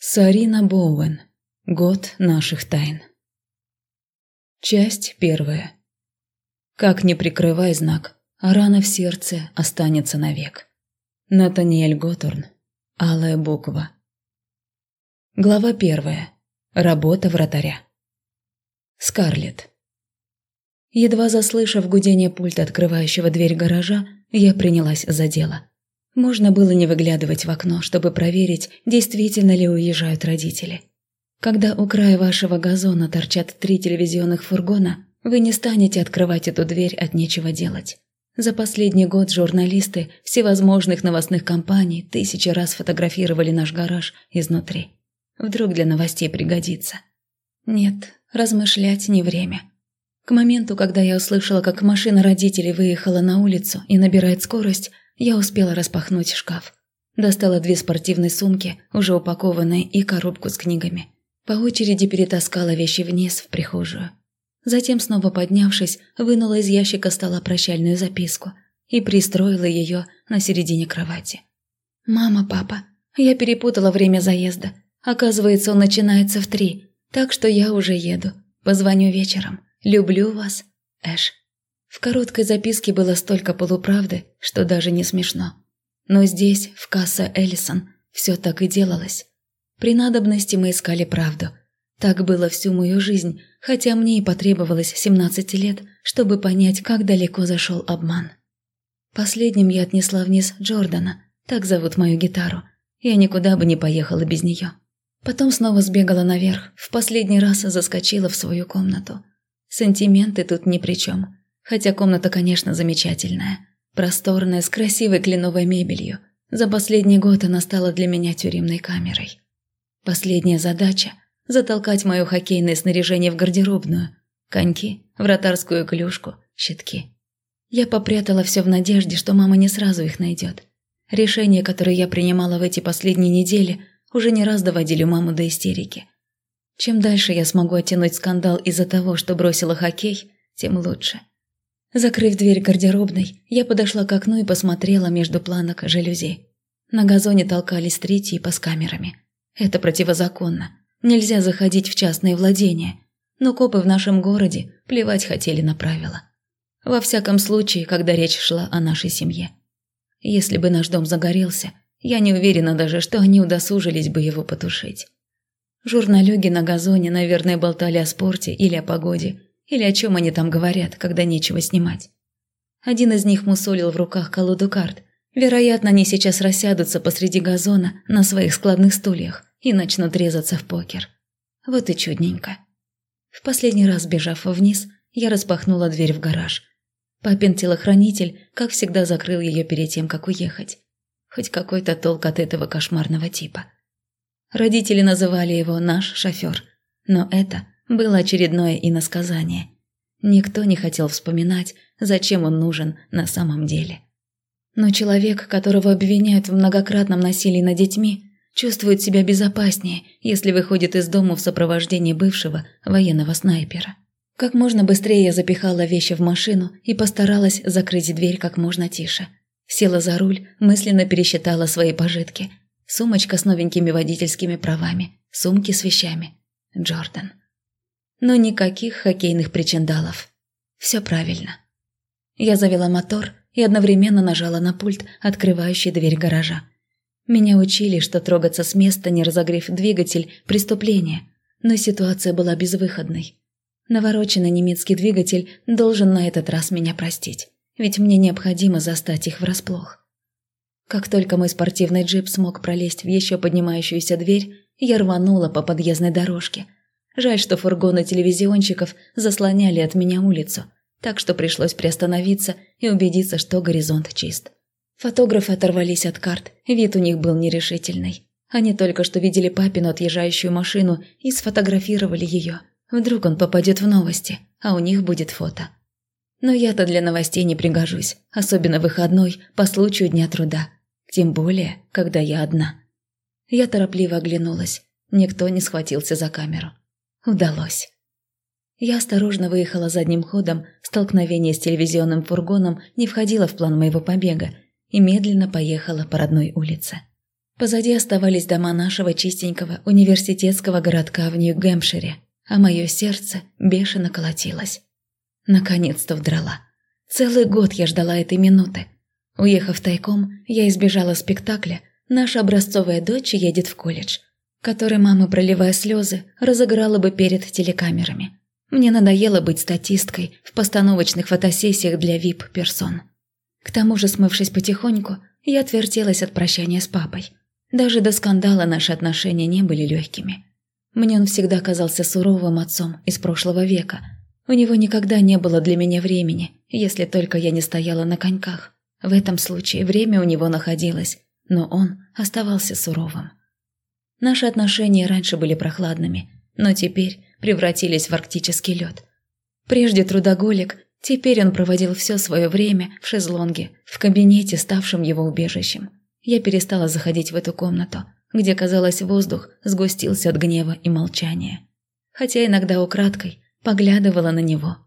Сарина Боуэн. Год наших тайн. Часть первая. Как не прикрывай знак, а рана в сердце останется навек. Натаниэль Готорн. Алая буква. Глава первая. Работа вратаря. Скарлетт. Едва заслышав гудение пульта, открывающего дверь гаража, я принялась за дело. Можно было не выглядывать в окно, чтобы проверить, действительно ли уезжают родители. Когда у края вашего газона торчат три телевизионных фургона, вы не станете открывать эту дверь от нечего делать. За последний год журналисты всевозможных новостных компаний тысячи раз фотографировали наш гараж изнутри. Вдруг для новостей пригодится. Нет, размышлять не время. К моменту, когда я услышала, как машина родителей выехала на улицу и набирает скорость, я успела распахнуть шкаф. Достала две спортивные сумки, уже упакованные, и коробку с книгами. По очереди перетаскала вещи вниз в прихожую. Затем, снова поднявшись, вынула из ящика стола прощальную записку и пристроила ее на середине кровати. «Мама, папа, я перепутала время заезда. Оказывается, он начинается в три, так что я уже еду. Позвоню вечером. Люблю вас, Эш». В короткой записке было столько полуправды, что даже не смешно. Но здесь, в касса Эллисон, все так и делалось. При надобности мы искали правду. Так было всю мою жизнь, хотя мне и потребовалось 17 лет, чтобы понять, как далеко зашел обман. Последним я отнесла вниз Джордана, так зовут мою гитару. Я никуда бы не поехала без нее. Потом снова сбегала наверх, в последний раз заскочила в свою комнату. Сантименты тут ни при чем. Хотя комната, конечно, замечательная. Просторная, с красивой кленовой мебелью. За последний год она стала для меня тюремной камерой. Последняя задача – затолкать мое хоккейное снаряжение в гардеробную. Коньки, вратарскую клюшку, щитки. Я попрятала все в надежде, что мама не сразу их найдет. Решения, которые я принимала в эти последние недели, уже не раз доводили маму до истерики. Чем дальше я смогу оттянуть скандал из-за того, что бросила хоккей, тем лучше. Закрыв дверь гардеробной, я подошла к окну и посмотрела между планок жалюзи. На газоне толкались три типа с камерами. Это противозаконно. Нельзя заходить в частные владения. Но копы в нашем городе плевать хотели на правила. Во всяком случае, когда речь шла о нашей семье. Если бы наш дом загорелся, я не уверена даже, что они удосужились бы его потушить. Журналюги на газоне, наверное, болтали о спорте или о погоде, или о чем они там говорят, когда нечего снимать. Один из них мусолил в руках колоду карт. Вероятно, они сейчас рассядутся посреди газона на своих складных стульях и начнут резаться в покер. Вот и чудненько. В последний раз, бежав вниз, я распахнула дверь в гараж. Папин телохранитель, как всегда, закрыл ее перед тем, как уехать. Хоть какой-то толк от этого кошмарного типа. Родители называли его «наш шофер», но это было очередное иносказание. Никто не хотел вспоминать, зачем он нужен на самом деле. Но человек, которого обвиняют в многократном насилии над детьми, чувствует себя безопаснее, если выходит из дома в сопровождении бывшего военного снайпера. Как можно быстрее я запихала вещи в машину и постаралась закрыть дверь как можно тише. Села за руль, мысленно пересчитала свои пожитки. Сумочка с новенькими водительскими правами, сумки с вещами. Джордан но никаких хоккейных причиндалов. Все правильно. Я завела мотор и одновременно нажала на пульт, открывающий дверь гаража. Меня учили, что трогаться с места, не разогрев двигатель – преступление, но ситуация была безвыходной. Навороченный немецкий двигатель должен на этот раз меня простить, ведь мне необходимо застать их врасплох. Как только мой спортивный джип смог пролезть в еще поднимающуюся дверь, я рванула по подъездной дорожке – Жаль, что фургоны телевизионщиков заслоняли от меня улицу, так что пришлось приостановиться и убедиться, что горизонт чист. Фотографы оторвались от карт, вид у них был нерешительный. Они только что видели папину отъезжающую машину и сфотографировали ее. Вдруг он попадет в новости, а у них будет фото. Но я-то для новостей не пригожусь, особенно выходной по случаю Дня труда. Тем более, когда я одна. Я торопливо оглянулась. Никто не схватился за камеру. Удалось. Я осторожно выехала задним ходом, столкновение с телевизионным фургоном не входило в план моего побега и медленно поехала по родной улице. Позади оставались дома нашего чистенького университетского городка в Нью-Гэмпшире, а мое сердце бешено колотилось. Наконец-то вдрала. Целый год я ждала этой минуты. Уехав тайком, я избежала спектакля «Наша образцовая дочь едет в колледж», который мама, проливая слезы, разыграла бы перед телекамерами. Мне надоело быть статисткой в постановочных фотосессиях для вип-персон. К тому же, смывшись потихоньку, я отвертелась от прощания с папой. Даже до скандала наши отношения не были легкими. Мне он всегда казался суровым отцом из прошлого века. У него никогда не было для меня времени, если только я не стояла на коньках. В этом случае время у него находилось, но он оставался суровым. Наши отношения раньше были прохладными, но теперь превратились в арктический лед. Прежде трудоголик, теперь он проводил все свое время в шезлонге, в кабинете, ставшем его убежищем. Я перестала заходить в эту комнату, где, казалось, воздух сгустился от гнева и молчания. Хотя иногда украдкой поглядывала на него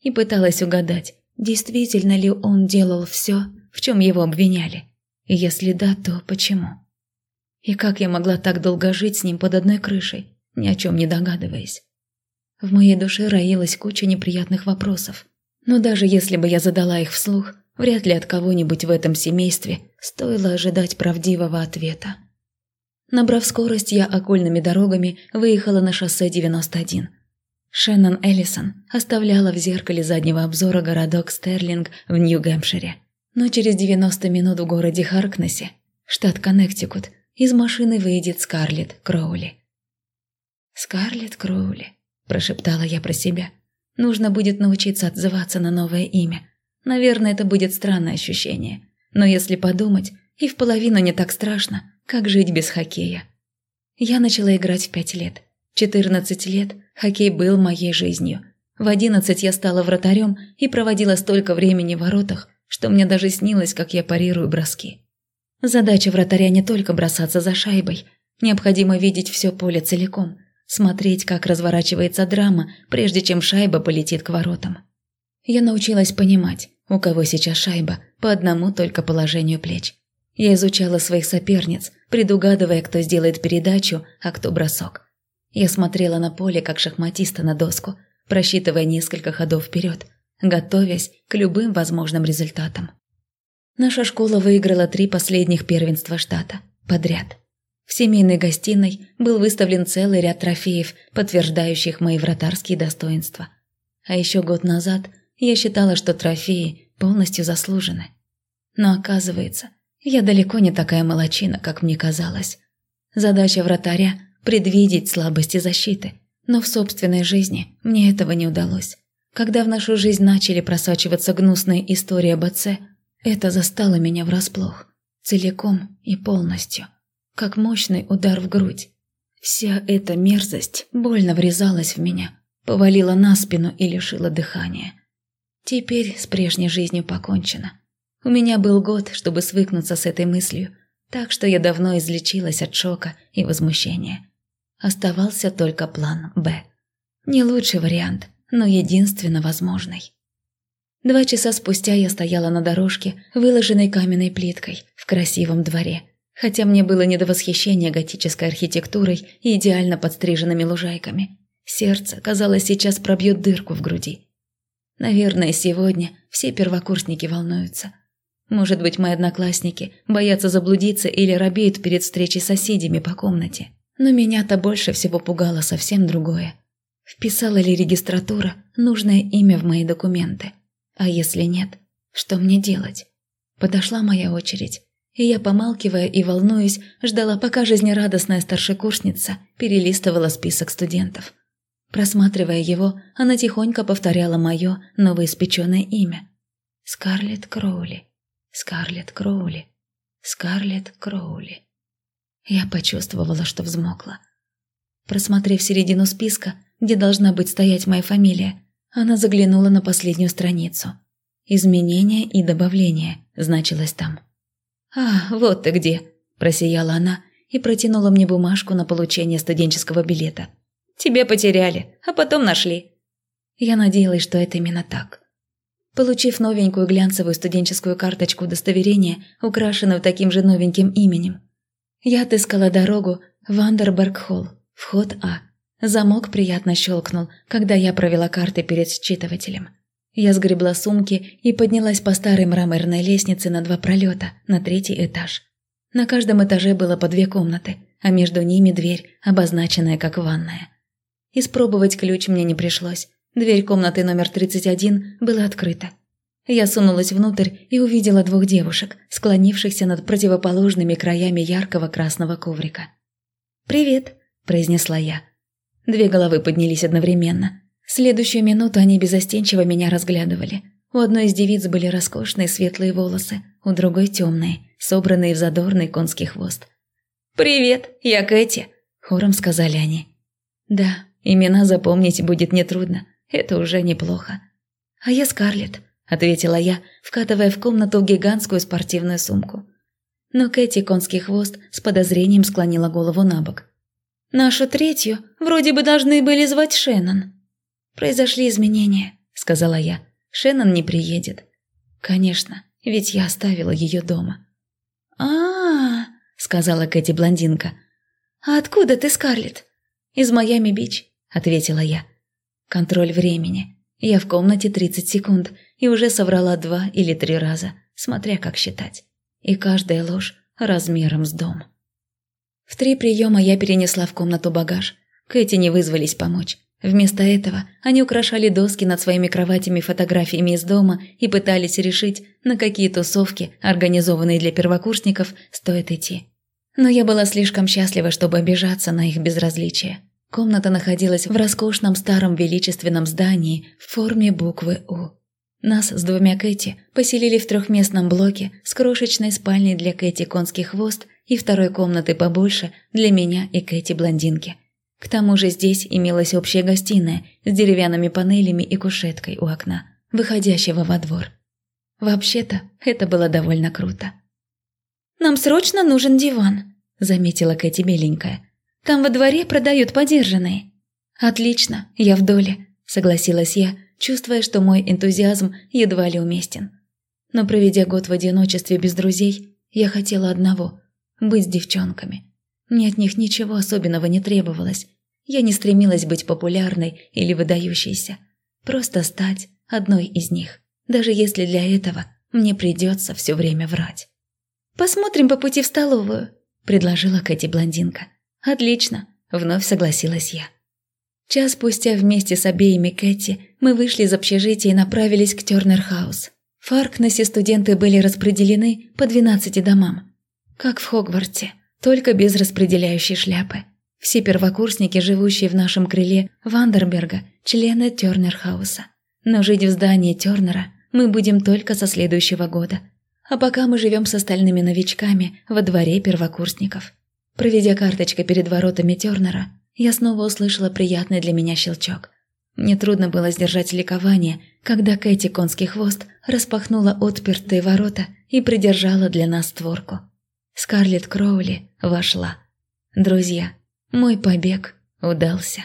и пыталась угадать, действительно ли он делал все, в чем его обвиняли. Если да, то почему? И как я могла так долго жить с ним под одной крышей, ни о чем не догадываясь? В моей душе роилась куча неприятных вопросов. Но даже если бы я задала их вслух, Вряд ли от кого-нибудь в этом семействе стоило ожидать правдивого ответа. Набрав скорость, я окольными дорогами выехала на шоссе 91. Шеннон Эллисон оставляла в зеркале заднего обзора городок Стерлинг в Нью-Гэмпшире. Но через 90 минут в городе Харкнессе, штат Коннектикут, из машины выйдет Скарлетт Кроули. «Скарлетт Кроули», – прошептала я про себя. «Нужно будет научиться отзываться на новое имя. Наверное, это будет странное ощущение. Но если подумать, и в половину не так страшно, как жить без хоккея. Я начала играть в пять лет. Четырнадцать лет хоккей был моей жизнью. В одиннадцать я стала вратарем и проводила столько времени в воротах, что мне даже снилось, как я парирую броски. Задача вратаря не только бросаться за шайбой. Необходимо видеть все поле целиком, смотреть, как разворачивается драма, прежде чем шайба полетит к воротам. Я научилась понимать, у кого сейчас шайба, по одному только положению плеч. Я изучала своих соперниц, предугадывая, кто сделает передачу, а кто бросок. Я смотрела на поле, как шахматиста на доску, просчитывая несколько ходов вперед, готовясь к любым возможным результатам. Наша школа выиграла три последних первенства штата подряд. В семейной гостиной был выставлен целый ряд трофеев, подтверждающих мои вратарские достоинства. А еще год назад я считала, что трофеи полностью заслужены. Но оказывается, я далеко не такая молочина, как мне казалось. Задача вратаря – предвидеть слабости защиты. Но в собственной жизни мне этого не удалось. Когда в нашу жизнь начали просачиваться гнусные истории об отце, это застало меня врасплох. Целиком и полностью. Как мощный удар в грудь. Вся эта мерзость больно врезалась в меня, повалила на спину и лишила дыхания. Теперь с прежней жизнью покончено. У меня был год, чтобы свыкнуться с этой мыслью, так что я давно излечилась от шока и возмущения. Оставался только план «Б». Не лучший вариант, но единственно возможный. Два часа спустя я стояла на дорожке, выложенной каменной плиткой, в красивом дворе, хотя мне было не до восхищения готической архитектурой и идеально подстриженными лужайками. Сердце, казалось, сейчас пробьет дырку в груди. Наверное, сегодня все первокурсники волнуются. Может быть, мои одноклассники боятся заблудиться или робеют перед встречей с соседями по комнате. Но меня-то больше всего пугало совсем другое. Вписала ли регистратура нужное имя в мои документы? А если нет, что мне делать? Подошла моя очередь, и я, помалкивая и волнуясь, ждала, пока жизнерадостная старшекурсница перелистывала список студентов – Просматривая его, она тихонько повторяла мое новоиспеченное имя. Скарлетт Кроули, Скарлетт Кроули, Скарлетт Кроули. Я почувствовала, что взмокла. Просмотрев середину списка, где должна быть стоять моя фамилия, она заглянула на последнюю страницу. «Изменения и добавления» значилось там. «А, вот ты где!» – просияла она и протянула мне бумажку на получение студенческого билета – Тебя потеряли, а потом нашли». Я надеялась, что это именно так. Получив новенькую глянцевую студенческую карточку удостоверения, украшенную таким же новеньким именем, Я отыскала дорогу в Андерберг-холл, вход А. Замок приятно щелкнул, когда я провела карты перед считывателем. Я сгребла сумки и поднялась по старой мраморной лестнице на два пролета, на третий этаж. На каждом этаже было по две комнаты, а между ними дверь, обозначенная как ванная. Испробовать ключ мне не пришлось. Дверь комнаты номер 31 была открыта. Я сунулась внутрь и увидела двух девушек, склонившихся над противоположными краями яркого красного коврика. «Привет», – произнесла я. Две головы поднялись одновременно. следующую минуту они безостенчиво меня разглядывали. У одной из девиц были роскошные светлые волосы, у другой темные, собранные в задорный конский хвост. «Привет, я Кэти», – хором сказали они. «Да, имена запомнить будет нетрудно, это уже неплохо». «А я Скарлетт», ответила я, вкатывая в комнату гигантскую спортивную сумку. Но Кэти конский хвост с подозрением склонила голову на бок. «Нашу третью вроде бы должны были звать Шеннон». «Произошли изменения», — сказала я. «Шеннон не приедет». «Конечно, ведь я оставила ее дома». «А-а-а», сказала Кэти-блондинка. «А откуда ты, Скарлетт?» «Из Майами-Бич», — ответила я. «Контроль времени. Я в комнате 30 секунд и уже соврала два или три раза, смотря как считать. И каждая ложь размером с дом. В три приема я перенесла в комнату багаж. Кэти не вызвались помочь. Вместо этого они украшали доски над своими кроватями фотографиями из дома и пытались решить, на какие тусовки, организованные для первокурсников, стоит идти. Но я была слишком счастлива, чтобы обижаться на их безразличие. Комната находилась в роскошном старом величественном здании в форме буквы «У». Нас с двумя Кэти поселили в трехместном блоке с крошечной спальней для Кэти конский хвост и второй комнаты побольше для меня и Кэти-блондинки. К тому же здесь имелась общая гостиная с деревянными панелями и кушеткой у окна, выходящего во двор. Вообще-то, это было довольно круто. «Нам срочно нужен диван», – заметила Кэти беленькая. Там во дворе продают подержанные». «Отлично, я в доле», – согласилась я, чувствуя, что мой энтузиазм едва ли уместен. Но проведя год в одиночестве без друзей, я хотела одного – быть с девчонками. Мне от них ничего особенного не требовалось. Я не стремилась быть популярной или выдающейся. Просто стать одной из них, даже если для этого мне придется все время врать. «Посмотрим по пути в столовую», – предложила Кэти-блондинка. «Отлично», – вновь согласилась я. Час спустя вместе с обеими Кэти мы вышли из общежития и направились к Тёрнер-хаус. В Харкнессе студенты были распределены по 12 домам. Как в Хогвартсе, только без распределяющей шляпы. Все первокурсники, живущие в нашем крыле Вандерберга, члены Тёрнер-хауса. Но жить в здании Тёрнера мы будем только со следующего года. А пока мы живем с остальными новичками во дворе первокурсников. Проведя карточкой перед воротами Тернера, я снова услышала приятный для меня щелчок. Мне трудно было сдержать ликование, когда Кэти Конский Хвост распахнула отпертые ворота и придержала для нас створку. Скарлетт Кроули вошла. Друзья, мой побег удался.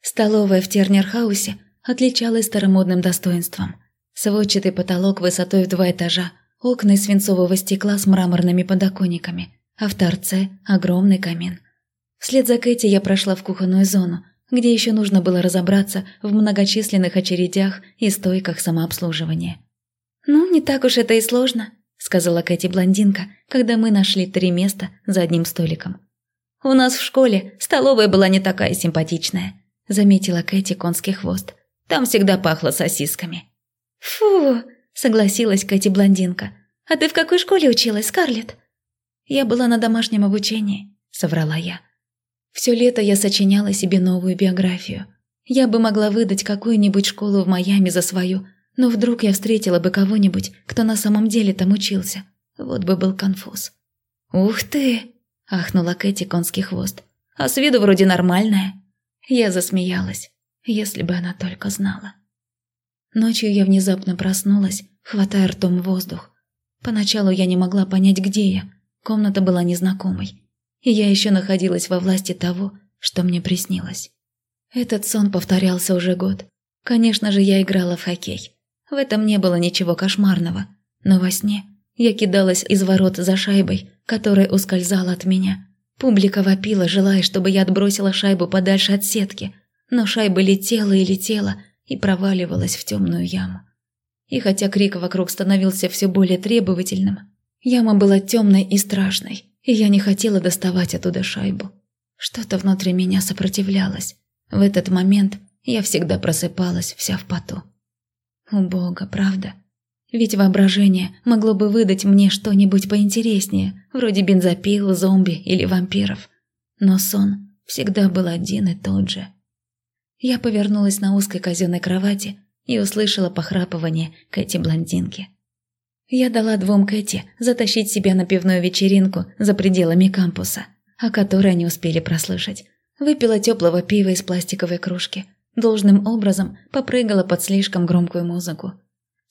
Столовая в Тернерхаусе отличалась старомодным достоинством. Сводчатый потолок высотой в два этажа, окна из свинцового стекла с мраморными подоконниками – а в торце огромный камин. Вслед за Кэти я прошла в кухонную зону, где еще нужно было разобраться в многочисленных очередях и стойках самообслуживания. «Ну, не так уж это и сложно», — сказала Кэти-блондинка, когда мы нашли три места за одним столиком. «У нас в школе столовая была не такая симпатичная», — заметила Кэти конский хвост. «Там всегда пахло сосисками». «Фу», — согласилась Кэти-блондинка. «А ты в какой школе училась, Скарлетт?» «Я была на домашнем обучении», — соврала я. Все лето я сочиняла себе новую биографию. Я бы могла выдать какую-нибудь школу в Майами за свою, но вдруг я встретила бы кого-нибудь, кто на самом деле там учился. Вот бы был конфуз. «Ух ты!» – ахнула Кэти конский хвост. «А с виду вроде нормальная». Я засмеялась, если бы она только знала. Ночью я внезапно проснулась, хватая ртом воздух. Поначалу я не могла понять, где я. Комната была незнакомой, и я еще находилась во власти того, что мне приснилось. Этот сон повторялся уже год. Конечно же, я играла в хоккей. В этом не было ничего кошмарного, но во сне я кидалась из ворот за шайбой, которая ускользала от меня. Публика вопила, желая, чтобы я отбросила шайбу подальше от сетки, но шайба летела и летела и проваливалась в темную яму. И хотя крик вокруг становился все более требовательным, яма была темной и страшной, и я не хотела доставать оттуда шайбу. Что-то внутри меня сопротивлялось. В этот момент я всегда просыпалась вся в поту. У Бога, правда? Ведь воображение могло бы выдать мне что-нибудь поинтереснее, вроде бензопил, зомби или вампиров. Но сон всегда был один и тот же. Я повернулась на узкой казенной кровати и услышала похрапывание Кэти-блондинки. Я дала двум Кэти затащить себя на пивную вечеринку за пределами кампуса, о которой они успели прослышать. Выпила теплого пива из пластиковой кружки. Должным образом попрыгала под слишком громкую музыку –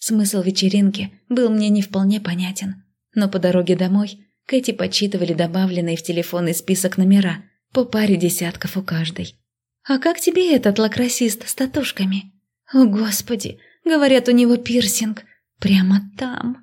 Смысл вечеринки был мне не вполне понятен. Но по дороге домой Кэти подсчитывали добавленные в телефонный список номера, по паре десятков у каждой. «А как тебе этот лакросист с татушками?» «О, Господи! Говорят, у него пирсинг. Прямо там!»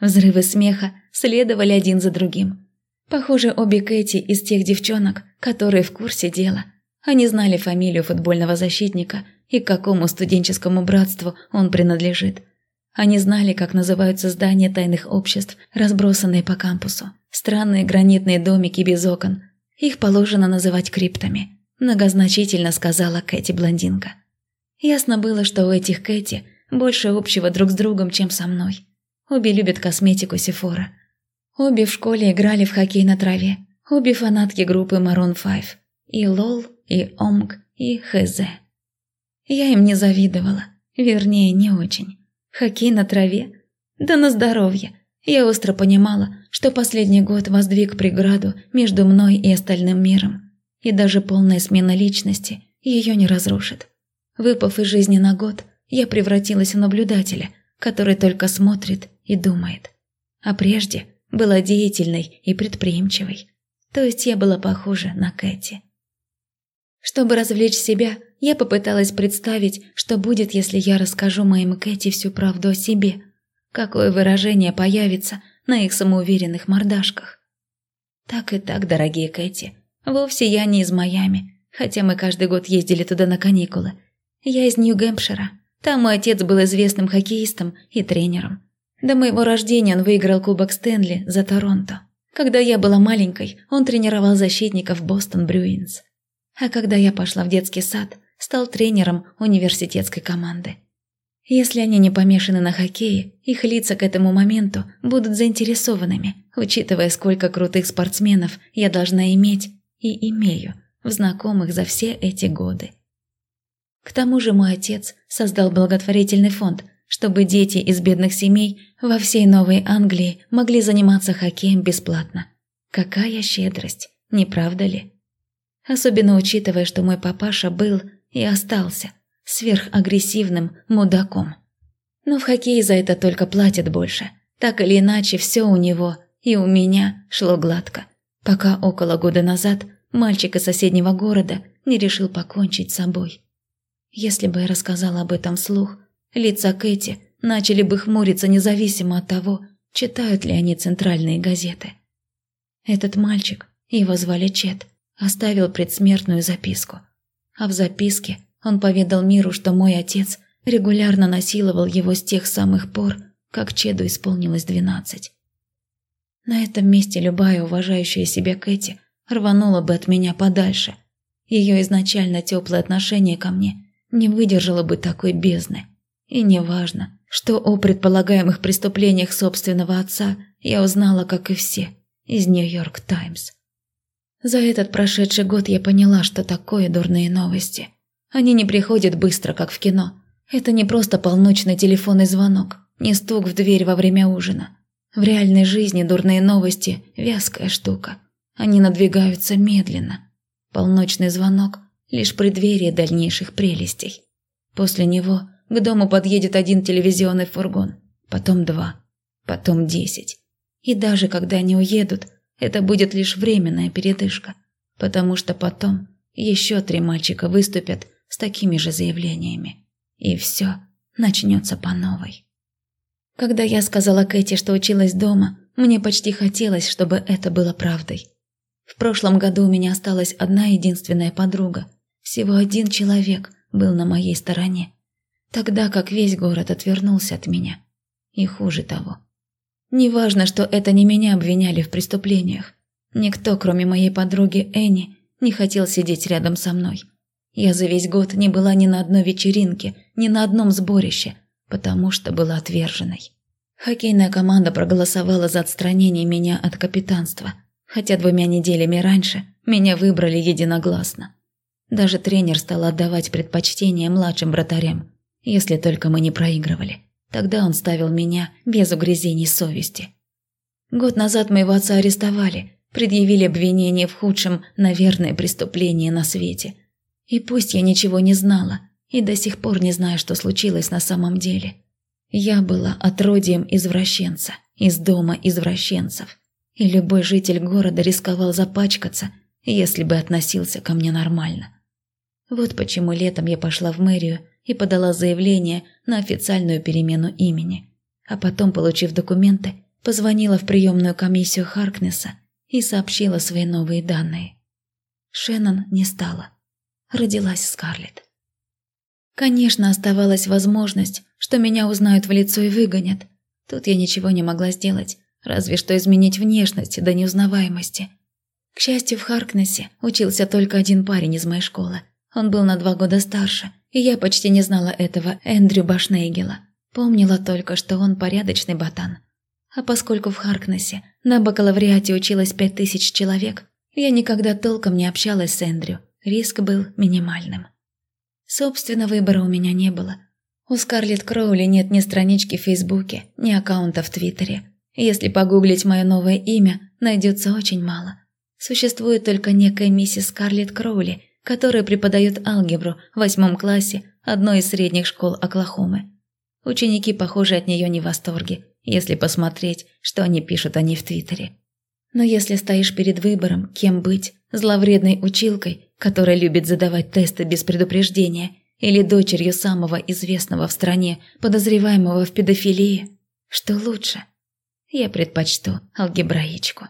Взрывы смеха следовали один за другим. Похоже, обе Кэти из тех девчонок, которые в курсе дела. Они знали фамилию футбольного защитника и к какому студенческому братству он принадлежит – они знали, как называются здания тайных обществ, разбросанные по кампусу. Странные гранитные домики без окон. Их положено называть криптами. Многозначительно сказала Кэти-блондинка. Ясно было, что у этих Кэти больше общего друг с другом, чем со мной. Обе любят косметику Сефора. Обе в школе играли в хоккей на траве. Обе фанатки группы Maroon 5. И Лол, и Омг, и ХЗ. Я им не завидовала. Вернее, не очень. Хоккей на траве? Да на здоровье. Я остро понимала, что последний год воздвиг преграду между мной и остальным миром. И даже полная смена личности ее не разрушит. Выпав из жизни на год, я превратилась в наблюдателя, который только смотрит и думает. А прежде была деятельной и предприимчивой. То есть я была похожа на Кэти. Чтобы развлечь себя, я попыталась представить, что будет, если я расскажу моим Кэти всю правду о себе. Какое выражение появится на их самоуверенных мордашках. Так и так, дорогие Кэти, вовсе я не из Майами, хотя мы каждый год ездили туда на каникулы. Я из Нью-Гэмпшира. Там мой отец был известным хоккеистом и тренером. До моего рождения он выиграл Кубок Стэнли за Торонто. Когда я была маленькой, он тренировал защитников Бостон Брюинс. А когда я пошла в детский сад, стал тренером университетской команды. Если они не помешаны на хоккее, их лица к этому моменту будут заинтересованными, учитывая, сколько крутых спортсменов я должна иметь и имею в знакомых за все эти годы. К тому же мой отец создал благотворительный фонд, чтобы дети из бедных семей во всей Новой Англии могли заниматься хоккеем бесплатно. Какая щедрость, не правда ли? Особенно учитывая, что мой папаша был и остался сверхагрессивным мудаком. Но в хоккее за это только платят больше. Так или иначе, все у него и у меня шло гладко. Пока около года назад мальчик из соседнего города не решил покончить с собой. Если бы я рассказала об этом вслух, лица Кэти начали бы хмуриться независимо от того, читают ли они центральные газеты. Этот мальчик, его звали Чет, оставил предсмертную записку. А в записке он поведал миру, что мой отец регулярно насиловал его с тех самых пор, как Чеду исполнилось двенадцать. На этом месте любая уважающая себя Кэти рванула бы от меня подальше. Ее изначально теплое отношение ко мне не выдержало бы такой бездны. И неважно, что о предполагаемых преступлениях собственного отца я узнала, как и все, из «Нью-Йорк Таймс». За этот прошедший год я поняла, что такое дурные новости. Они не приходят быстро, как в кино. Это не просто полночный телефонный звонок, не стук в дверь во время ужина. В реальной жизни дурные новости – вязкая штука. Они надвигаются медленно. Полночный звонок – лишь преддверие дальнейших прелестей. После него к дому подъедет один телевизионный фургон, потом два, потом десять. И даже когда они уедут – это будет лишь временная передышка, потому что потом еще три мальчика выступят с такими же заявлениями. И все начнется по новой. Когда я сказала Кэти, что училась дома, Мне почти хотелось, чтобы это было правдой. В прошлом году у меня осталась одна единственная подруга. Всего один человек был на моей стороне. Тогда как весь город отвернулся от меня. И хуже того. Неважно, что это не меня обвиняли в преступлениях. Никто, кроме моей подруги Энни, не хотел сидеть рядом со мной. Я за весь год не была ни на одной вечеринке, ни на одном сборище, потому что была отверженной. Хоккейная команда проголосовала за отстранение меня от капитанства, хотя двумя неделями раньше меня выбрали единогласно. Даже тренер стал отдавать предпочтение младшим вратарям, если только мы не проигрывали. Тогда он ставил меня без угрызений совести. Год назад моего отца арестовали, предъявили обвинение в худшем, наверное, преступлении на свете. И пусть я ничего не знала, и до сих пор не знаю, что случилось на самом деле. Я была отродьем извращенца, из дома извращенцев. И любой житель города рисковал запачкаться, если бы относился ко мне нормально. Вот почему летом я пошла в мэрию и подала заявление на официальную перемену имени. А потом, получив документы, позвонила в приемную комиссию Харкнесса и сообщила свои новые данные. Шеннон не стала. Родилась Скарлетт. Конечно, оставалась возможность, что меня узнают в лицо и выгонят. Тут я ничего не могла сделать, разве что изменить внешность до неузнаваемости. К счастью, в Харкнессе учился только один парень из моей школы. Он был на два года старше, я почти не знала этого Эндрю Башнейгела. Помнила только, что он порядочный ботан. А поскольку в Харкнессе на бакалавриате училось пять тысяч человек, я никогда толком не общалась с Эндрю, риск был минимальным. Собственно, выбора у меня не было. У Скарлетт Кроули нет ни странички в Фейсбуке, ни аккаунта в Твиттере. Если погуглить мое новое имя, найдется очень мало. Существует только некая миссис Скарлетт Кроули, которая преподает алгебру в восьмом классе одной из средних школ Оклахомы. Ученики, похоже, от нее не в восторге, если посмотреть, что они пишут о ней в Твиттере. Но если стоишь перед выбором, кем быть, зловредной училкой, которая любит задавать тесты без предупреждения, или дочерью самого известного в стране, подозреваемого в педофилии, что лучше? Я предпочту алгебраичку.